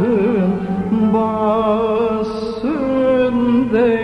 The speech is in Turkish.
Basın basın değil.